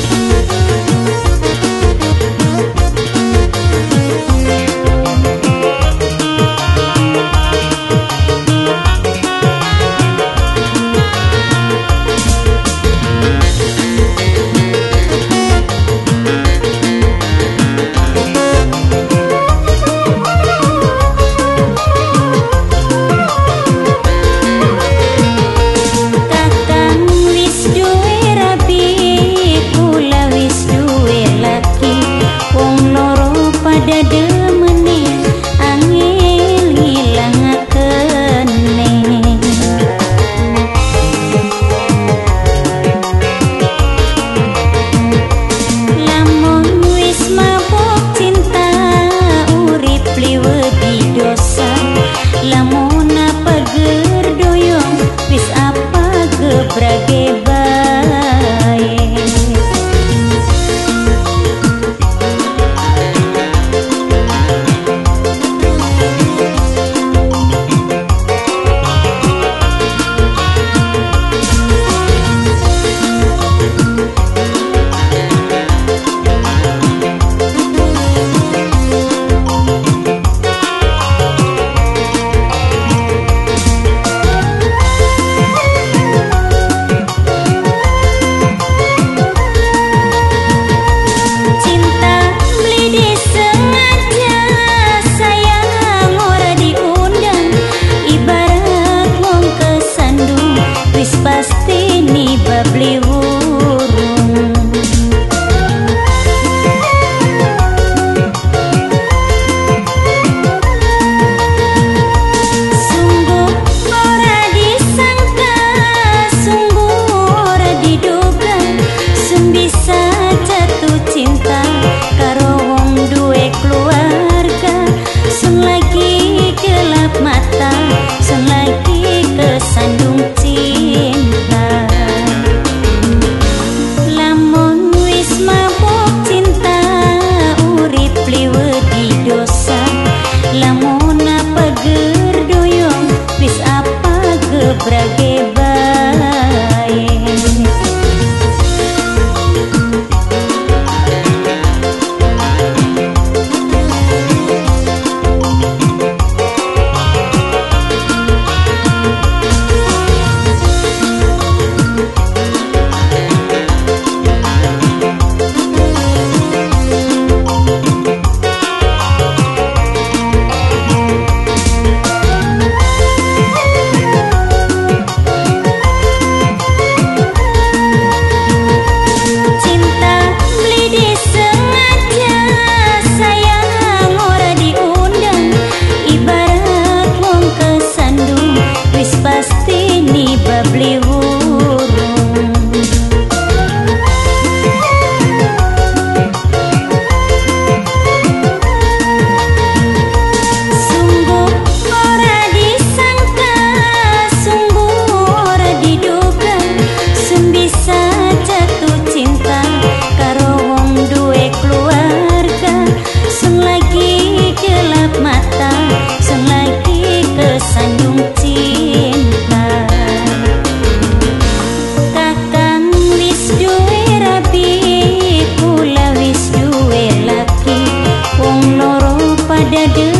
Thank pra quem karo 别的。